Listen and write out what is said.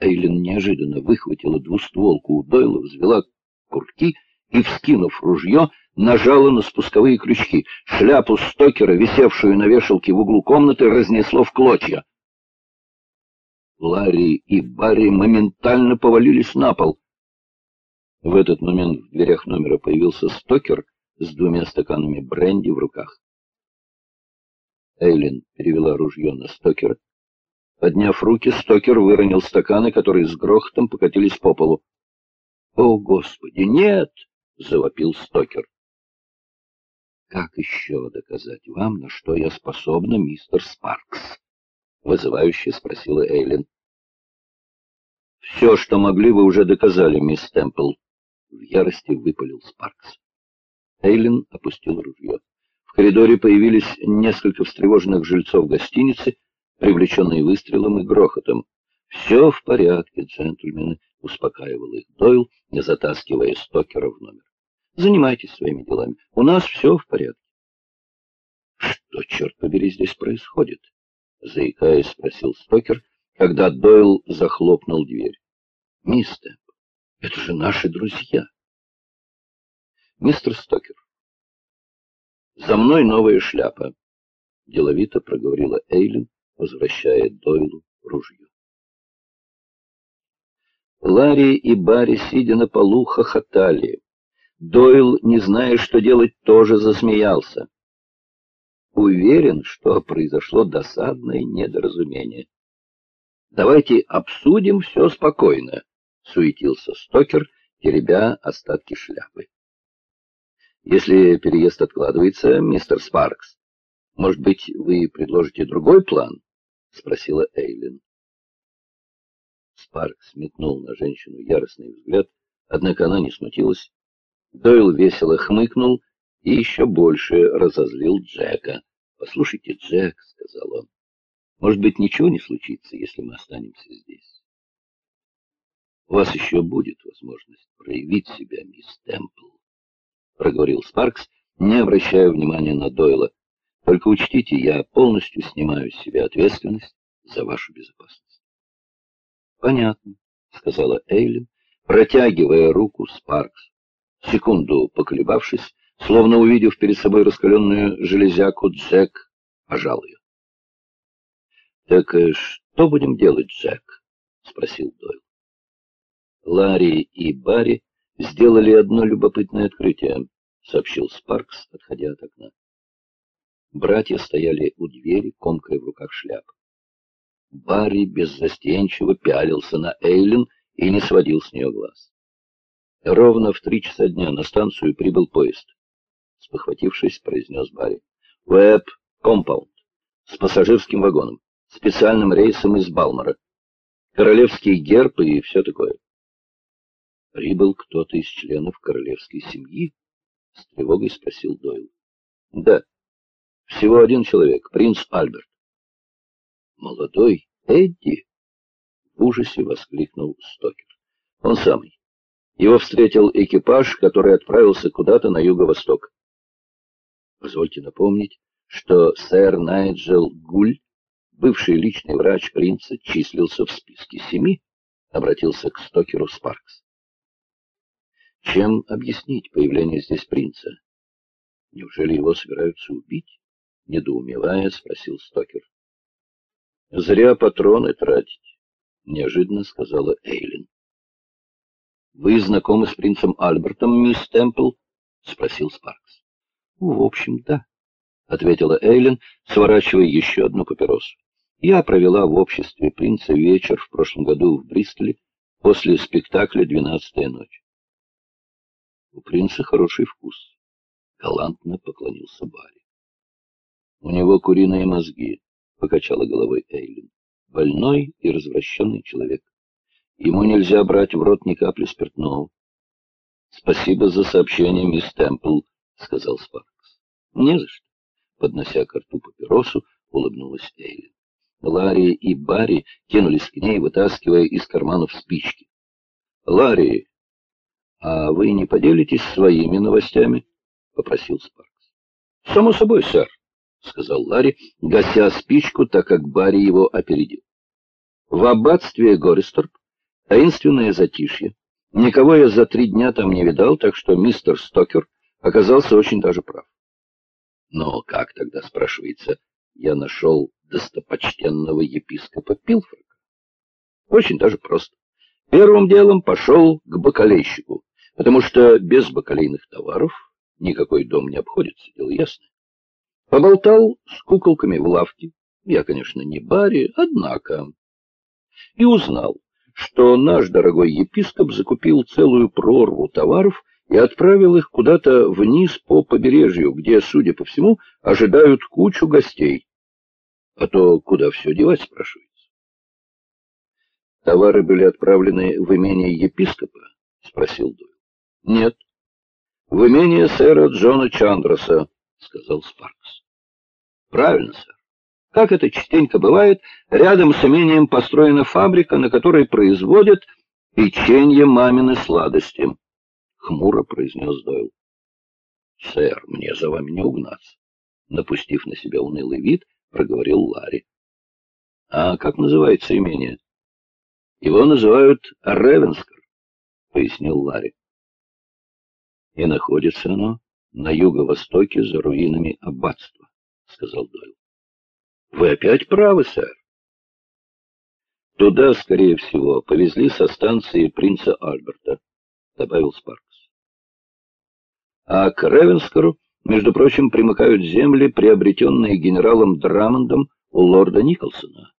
Эйлин неожиданно выхватила двустволку у Дойла, взвела курки и, вскинув ружье, нажала на спусковые крючки. Шляпу Стокера, висевшую на вешалке в углу комнаты, разнесло в клочья. Ларри и Барри моментально повалились на пол. В этот момент в дверях номера появился Стокер с двумя стаканами бренди в руках. Эйлин перевела ружье на Стокера. Подняв руки, Стокер выронил стаканы, которые с грохотом покатились по полу. — О, Господи, нет! — завопил Стокер. — Как еще доказать вам, на что я способна, мистер Спаркс? — вызывающе спросила Эйлин. — Все, что могли, вы уже доказали, мисс Темпл. В ярости выпалил Спаркс. Эйлин опустил ружье. В коридоре появились несколько встревоженных жильцов гостиницы, привлеченные выстрелом и грохотом. «Все в порядке, джентльмены», — успокаивал их Дойл, затаскивая Стокера в номер. «Занимайтесь своими делами. У нас все в порядке». «Что, черт побери, здесь происходит?» — заикаясь, спросил Стокер, когда Дойл захлопнул дверь. «Мистер, это же наши друзья!» «Мистер Стокер, за мной новая шляпа», — деловито проговорила Эйлин, возвращая Дойлу ружье. Ларри и Барри, сидя на полу, хохотали. Дойл, не зная, что делать, тоже засмеялся. Уверен, что произошло досадное недоразумение. «Давайте обсудим все спокойно», — суетился Стокер, теребя остатки шляпы. Если переезд откладывается, мистер Спаркс, может быть, вы предложите другой план? — спросила Эйлин. Спаркс метнул на женщину яростный взгляд, однако она не смутилась. Дойл весело хмыкнул и еще больше разозлил Джека. «Послушайте, Джек», — сказал он, — «может быть, ничего не случится, если мы останемся здесь. У вас еще будет возможность проявить себя, мисс Темпл проговорил Спаркс, не обращая внимания на Дойла. Только учтите, я полностью снимаю с себя ответственность за вашу безопасность. Понятно, сказала Эйлин, протягивая руку Спаркс. Секунду поколебавшись, словно увидев перед собой раскаленную железяку, Джек пожал ее. «Так э, что будем делать, Джек?» — спросил Дойл. Ларри и Барри сделали одно любопытное открытие, — сообщил Спаркс, отходя от окна. Братья стояли у двери, комкая в руках шляп. Барри беззастенчиво пялился на Эйлин и не сводил с нее глаз. Ровно в три часа дня на станцию прибыл поезд. Спохватившись, произнес Барри. «Webb Compound. С пассажирским вагоном. Специальным рейсом из Балмора. Королевский герб и все такое. Прибыл кто-то из членов королевской семьи? С тревогой спросил Дойл. Да, всего один человек, принц Альберт. Молодой Эдди? В ужасе воскликнул Стокер. Он самый. Его встретил экипаж, который отправился куда-то на юго-восток. Позвольте напомнить, что сэр Найджел Гуль, бывший личный врач принца, числился в списке семи, обратился к Стокеру Спаркс. Чем объяснить появление здесь принца? Неужели его собираются убить? Недоумевая, спросил Стокер. Зря патроны тратить, неожиданно сказала Эйлин. Вы знакомы с принцем Альбертом, мисс Темпл? спросил Спаркс. В общем, да, ответила Эйлин, сворачивая еще одну папиросу. Я провела в обществе принца вечер в прошлом году в Бристоле после спектакля «Двенадцатая ночь». У принца хороший вкус. Галантно поклонился Барри. У него куриные мозги, покачала головой Эйлин. Больной и развращенный человек. Ему нельзя брать в рот ни капли спиртного. Спасибо за сообщение, мисс Темпл, сказал Спаркс. Не за что. Поднося к рту папиросу, улыбнулась Эйлин. Ларри и Барри кинулись к ней, вытаскивая из карманов спички. «Ларри, «А вы не поделитесь своими новостями?» — попросил Спаркс. «Само собой, сэр», — сказал Ларри, гася спичку, так как Барри его опередил. В аббатстве Гористорп Таинственное затишье. Никого я за три дня там не видал, так что мистер Стокер оказался очень даже прав. Но как тогда, спрашивается, я нашел достопочтенного епископа Пилфорка? Очень даже просто. Первым делом пошел к бакалейщику, потому что без бакалейных товаров никакой дом не обходится, дело ясное. Поболтал с куколками в лавке, я, конечно, не Барри, однако, и узнал, что наш дорогой епископ закупил целую прорву товаров и отправил их куда-то вниз по побережью, где, судя по всему, ожидают кучу гостей. А то куда все девать, спрашивается. Товары были отправлены в имение епископа? Спросил Дойл. Нет. В имение сэра Джона Чандраса, сказал Спаркс. Правильно, сэр. Как это частенько бывает, рядом с имением построена фабрика, на которой производят печенье мамины сладости. Хмуро произнес Дойл. Сэр, мне за вами не угнаться. Напустив на себя унылый вид, проговорил Ларри. А как называется имение? Его называют Ревенскар, пояснил Ларри. И находится оно на юго-востоке за руинами аббатства, сказал Дойл. Вы опять правы, сэр. Туда, скорее всего, повезли со станции принца Альберта, добавил Спаркс. А к Ревенскору, между прочим, примыкают земли, приобретенные генералом Драмондом у лорда Николсона.